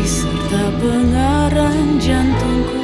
Serta pengarang jantungku.